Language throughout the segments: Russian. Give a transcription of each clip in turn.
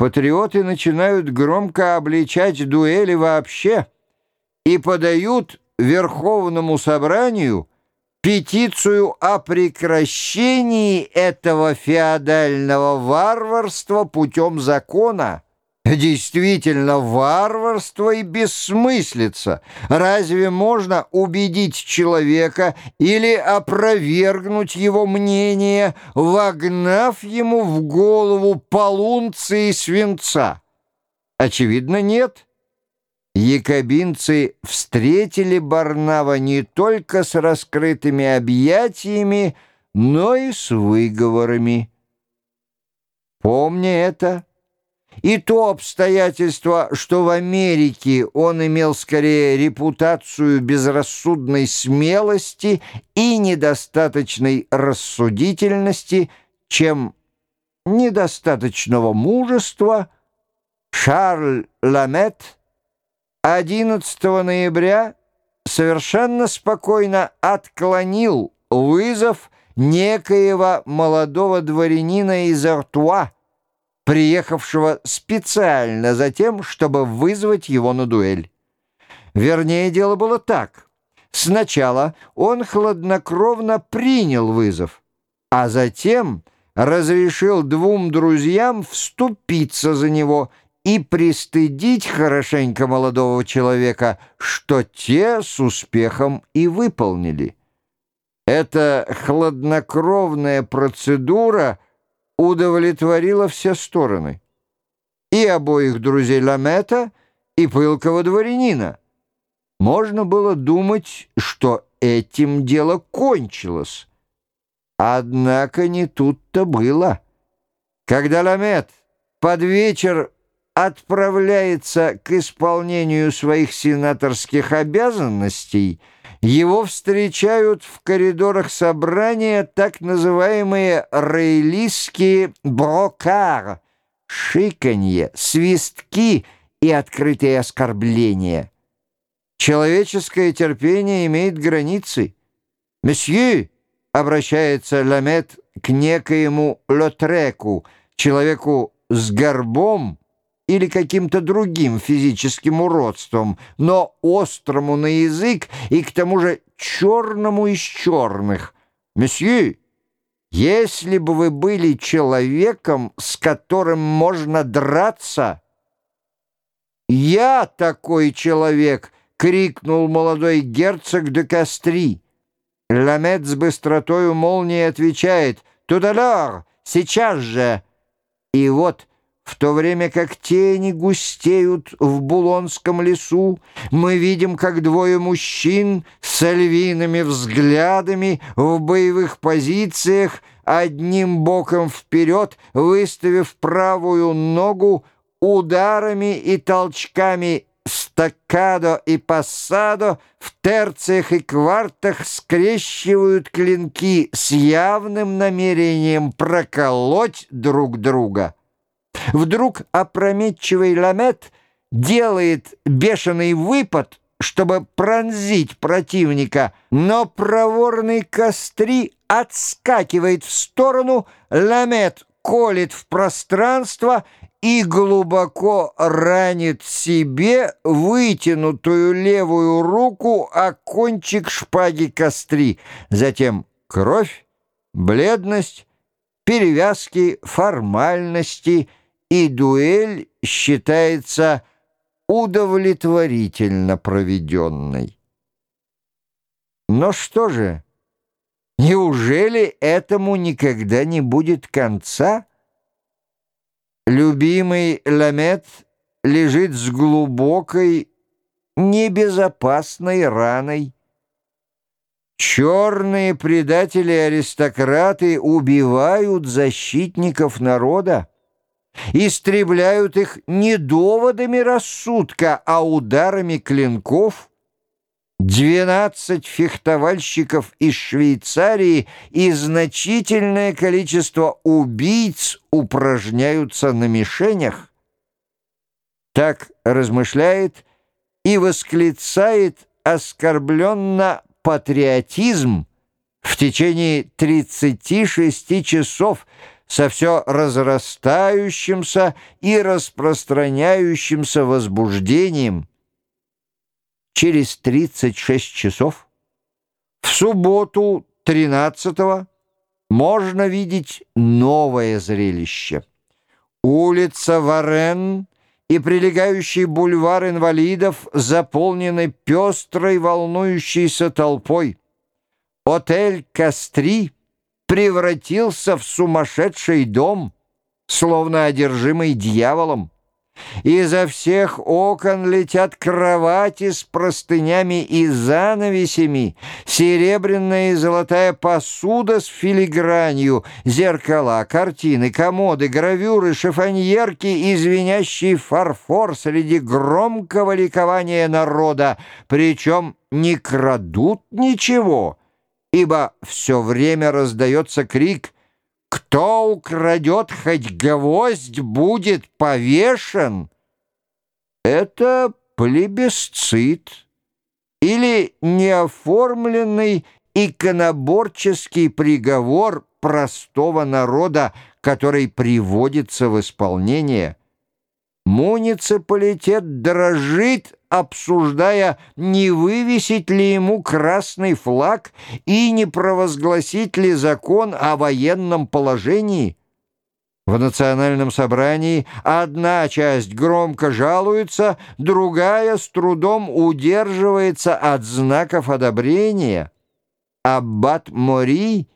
патриоты начинают громко обличать дуэли вообще и подают Верховному собранию петицию о прекращении этого феодального варварства путем закона. Действительно, варварство и бессмыслица. Разве можно убедить человека или опровергнуть его мнение, вогнав ему в голову полунцы свинца? Очевидно, нет. Якобинцы встретили Барнава не только с раскрытыми объятиями, но и с выговорами. Помня это, и то обстоятельство, что в Америке он имел скорее репутацию безрассудной смелости и недостаточной рассудительности, чем недостаточного мужества, Шарль Ламет 11 ноября совершенно спокойно отклонил вызов некоего молодого дворянина из Артуа, приехавшего специально за тем, чтобы вызвать его на дуэль. Вернее, дело было так. Сначала он хладнокровно принял вызов, а затем разрешил двум друзьям вступиться за него и пристыдить хорошенько молодого человека, что те с успехом и выполнили. Эта хладнокровная процедура — удовлетворила все стороны. И обоих друзей Ламета, и пылкого дворянина. Можно было думать, что этим дело кончилось. Однако не тут-то было. Когда Ламет под вечер отправляется к исполнению своих сенаторских обязанностей — его встречают в коридорах собрания так называемые рейлистские брокар, шиканье, свистки и открытые оскорбления. Человеческое терпение имеет границы. «Месье!» — обращается Ламет к некоему Лотреку, человеку с горбом, или каким-то другим физическим уродством, но острому на язык и к тому же черному из черных. «Месье, если бы вы были человеком, с которым можно драться...» «Я такой человек!» — крикнул молодой герцог де Кастри. Ламет с быстротою молнии отвечает «Тудалер! Сейчас же!» И вот в то время как тени густеют в Булонском лесу, мы видим, как двое мужчин с львиными взглядами в боевых позициях, одним боком вперед, выставив правую ногу, ударами и толчками стаккадо и пассадо в терциях и квартах скрещивают клинки с явным намерением проколоть друг друга. Вдруг опрометчивый ламет делает бешеный выпад, чтобы пронзить противника, но проворный костри отскакивает в сторону, ламет колет в пространство и глубоко ранит себе вытянутую левую руку о кончик шпаги костри. Затем кровь, бледность, перевязки, формальности — и дуэль считается удовлетворительно проведенной. Но что же, неужели этому никогда не будет конца? Любимый Ламет лежит с глубокой, небезопасной раной. Черные предатели-аристократы убивают защитников народа истребляют их не доводами рассудка, а ударами клинков. Двенадцать фехтовальщиков из Швейцарии и значительное количество убийц упражняются на мишенях. Так размышляет и восклицает оскорбленно патриотизм в течение 36 часов со все разрастающимся и распространяющимся возбуждением. Через 36 часов в субботу 13 можно видеть новое зрелище. Улица Варен и прилегающий бульвар инвалидов заполнены пестрой волнующейся толпой. Отель «Кастри» превратился в сумасшедший дом, словно одержимый дьяволом. Изо всех окон летят кровати с простынями и занавесями, серебряная и золотая посуда с филигранью, зеркала, картины, комоды, гравюры, шифоньерки и звенящий фарфор среди громкого ликования народа, причем не крадут ничего, ибо все время раздается крик — кто украдет хоть гвоздь, будет повешен. Это плебисцит или неоформленный иконоборческий приговор простого народа, который приводится в исполнение. Муниципалитет дрожит обсуждая, не вывесить ли ему красный флаг и не провозгласить ли закон о военном положении. В национальном собрании одна часть громко жалуется, другая с трудом удерживается от знаков одобрения. Аббат Мори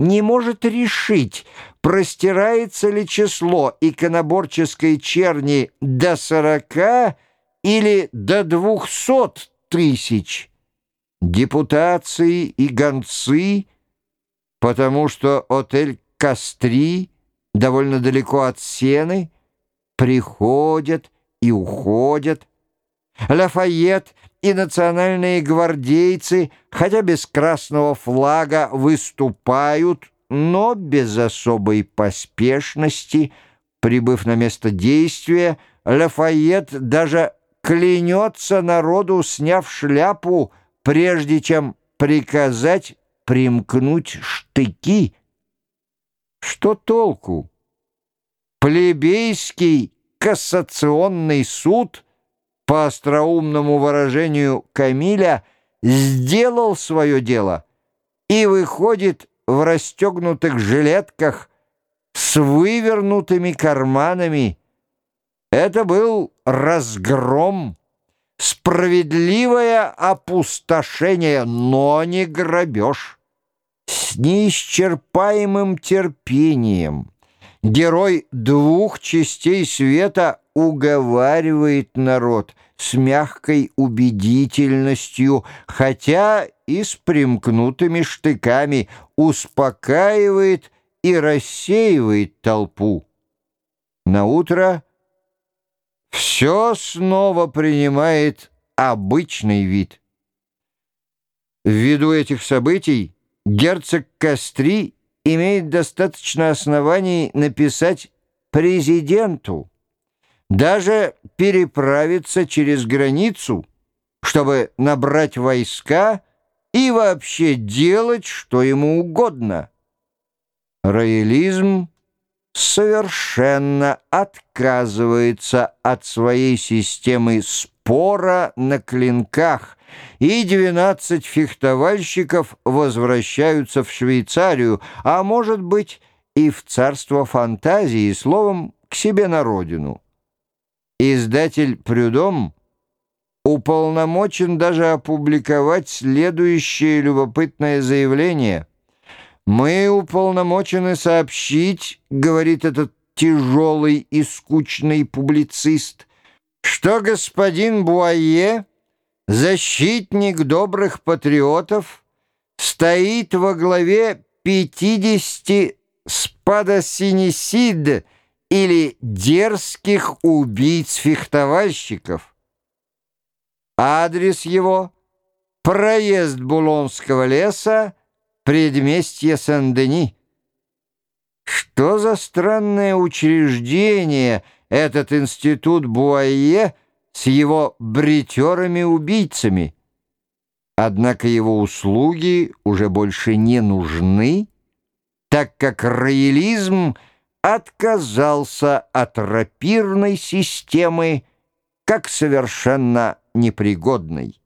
не может решить, простирается ли число иконоборческой черни до сорока или до двухсот тысяч. Депутации и гонцы, потому что отель Кастри довольно далеко от Сены, приходят и уходят. Лафайет и национальные гвардейцы, хотя без красного флага, выступают, но без особой поспешности. Прибыв на место действия, Лафайет даже клянется народу, сняв шляпу, прежде чем приказать примкнуть штыки. Что толку? Плебейский кассационный суд, по остроумному выражению Камиля, сделал свое дело и выходит в расстегнутых жилетках с вывернутыми карманами, это был разгром, справедливое опустошение, но не грабеж. С неисчерпаемым терпением герой двух частей света уговаривает народ с мягкой убедительностью, хотя и с примкнутыми штыками, успокаивает и рассеивает толпу. На утро все снова принимает обычный вид. Ввиду этих событий герцог Кастри имеет достаточно оснований написать президенту, даже переправиться через границу, чтобы набрать войска и вообще делать, что ему угодно. Роялизм совершенно отказывается от своей системы спора на клинках, и 12 фехтовальщиков возвращаются в Швейцарию, а может быть и в царство фантазии, словом, к себе на родину. Издатель Прюдом уполномочен даже опубликовать следующее любопытное заявление – «Мы уполномочены сообщить, — говорит этот тяжелый и скучный публицист, — что господин Буае, защитник добрых патриотов, стоит во главе 50 спадосинесид или дерзких убийц-фехтовальщиков. Адрес его — проезд Булонского леса, предместье Сен-Дени. Что за странное учреждение этот институт Буайе с его бритерами-убийцами? Однако его услуги уже больше не нужны, так как роялизм отказался от рапирной системы как совершенно непригодной.